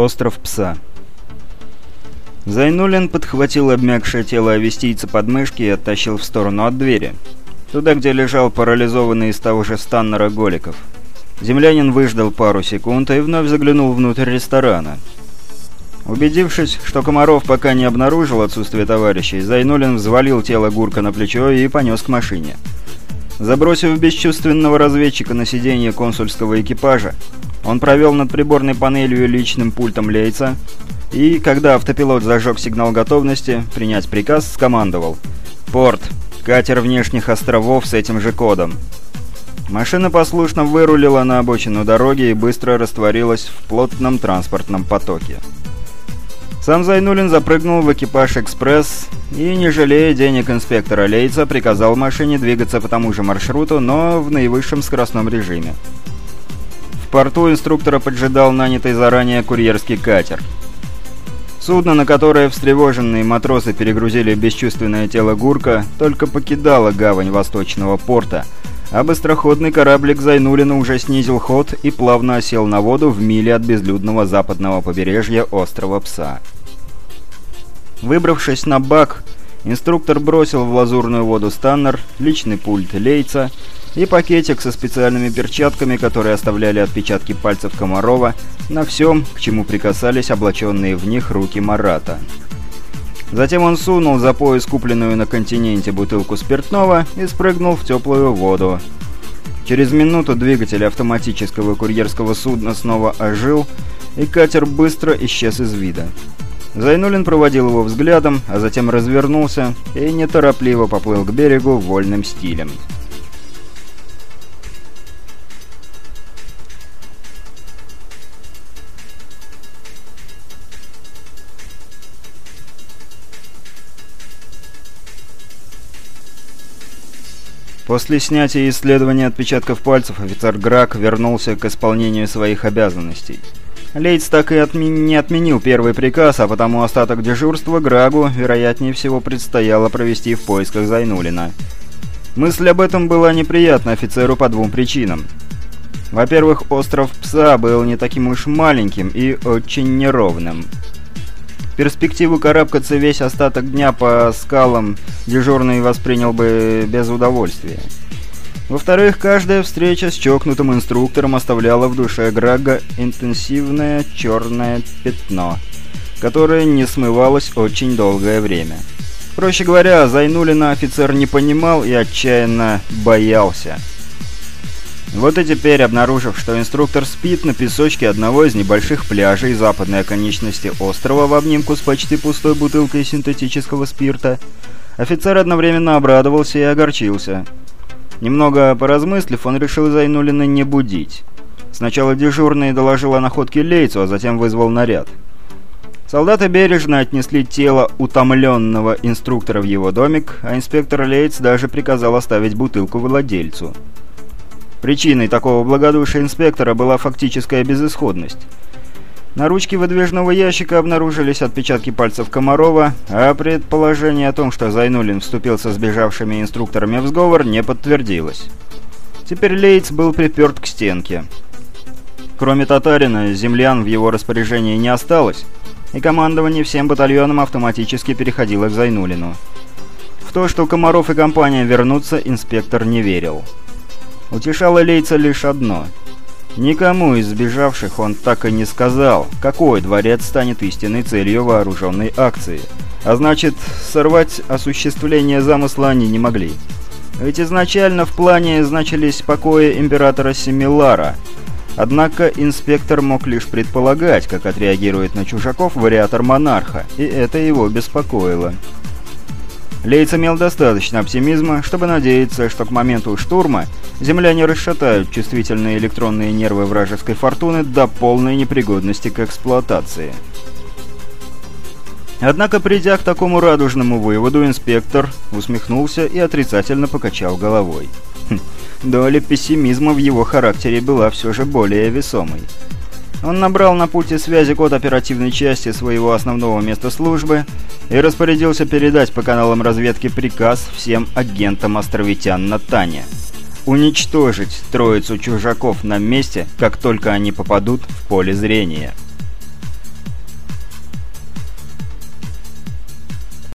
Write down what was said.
Остров Пса. Зайнулин подхватил обмякшее тело авестийца под мышки и оттащил в сторону от двери. Туда, где лежал парализованный из того же Станнера Голиков. Землянин выждал пару секунд и вновь заглянул внутрь ресторана. Убедившись, что Комаров пока не обнаружил отсутствие товарищей, Зайнулин взвалил тело Гурка на плечо и понес к машине. Забросив бесчувственного разведчика на сиденье консульского экипажа, он провел над приборной панелью личным пультом Лейца и, когда автопилот зажег сигнал готовности, принять приказ, скомандовал «Порт! Катер внешних островов с этим же кодом!» Машина послушно вырулила на обочину дороги и быстро растворилась в плотном транспортном потоке. Сам Зайнулин запрыгнул в экипаж «Экспресс» и, не жалея денег инспектора Лейца, приказал машине двигаться по тому же маршруту, но в наивысшем скоростном режиме порту инструктора поджидал нанятый заранее курьерский катер. Судно, на которое встревоженные матросы перегрузили бесчувственное тело Гурка, только покидало гавань восточного порта, а быстроходный кораблик Зайнулина уже снизил ход и плавно осел на воду в миле от безлюдного западного побережья острова Пса. Выбравшись на бак, инструктор бросил в лазурную воду станнер, личный пульт Лейца и пакетик со специальными перчатками, которые оставляли отпечатки пальцев Комарова на всем, к чему прикасались облаченные в них руки Марата. Затем он сунул за пояс купленную на континенте бутылку спиртного и спрыгнул в теплую воду. Через минуту двигатель автоматического курьерского судна снова ожил, и катер быстро исчез из вида. Зайнулин проводил его взглядом, а затем развернулся и неторопливо поплыл к берегу вольным стилем. После снятия и исследования отпечатков пальцев офицер Грак вернулся к исполнению своих обязанностей. Лейтс так и отми не отменил первый приказ, а потому остаток дежурства Грагу, вероятнее всего, предстояло провести в поисках Зайнулина. Мысль об этом была неприятна офицеру по двум причинам. Во-первых, остров Пса был не таким уж маленьким и очень неровным. Перспективу карабкаться весь остаток дня по скалам дежурный воспринял бы без удовольствия. Во-вторых, каждая встреча с чокнутым инструктором оставляла в душе Грага интенсивное черное пятно, которое не смывалось очень долгое время. Проще говоря, Зайнулина офицер не понимал и отчаянно боялся. Вот и теперь, обнаружив, что инструктор спит на песочке одного из небольших пляжей западной оконечности острова в обнимку с почти пустой бутылкой синтетического спирта, офицер одновременно обрадовался и огорчился. Немного поразмыслив, он решил Зайнулина не будить. Сначала дежурный доложил о находке Лейцу, а затем вызвал наряд. Солдаты бережно отнесли тело утомленного инструктора в его домик, а инспектор Лейц даже приказал оставить бутылку владельцу. Причиной такого благодушия инспектора была фактическая безысходность. На ручке выдвижного ящика обнаружились отпечатки пальцев Комарова, а предположение о том, что Зайнулин вступил со сбежавшими инструкторами в сговор, не подтвердилось. Теперь Лейтс был приперт к стенке. Кроме татарина, землян в его распоряжении не осталось, и командование всем батальоном автоматически переходило к Зайнулину. В то, что Комаров и компания вернутся, инспектор не верил. Утешало Лейца лишь одно. Никому из сбежавших он так и не сказал, какой дворец станет истинной целью вооруженной акции. А значит, сорвать осуществление замысла они не могли. Ведь изначально в плане значились покои императора Семилара. Однако инспектор мог лишь предполагать, как отреагирует на чужаков вариатор монарха, и это его беспокоило. Лейц имел достаточно оптимизма, чтобы надеяться, что к моменту штурма земляне расшатают чувствительные электронные нервы вражеской фортуны до полной непригодности к эксплуатации. Однако, придя к такому радужному выводу, инспектор усмехнулся и отрицательно покачал головой. Хм, доля пессимизма в его характере была все же более весомой. Он набрал на пульте связи код оперативной части своего основного места службы и распорядился передать по каналам разведки приказ всем агентам островитян на Тане. Уничтожить троицу чужаков на месте, как только они попадут в поле зрения.